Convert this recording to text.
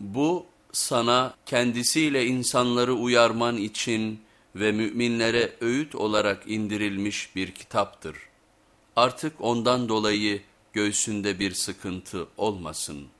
Bu sana kendisiyle insanları uyarman için ve müminlere öğüt olarak indirilmiş bir kitaptır. Artık ondan dolayı göğsünde bir sıkıntı olmasın.''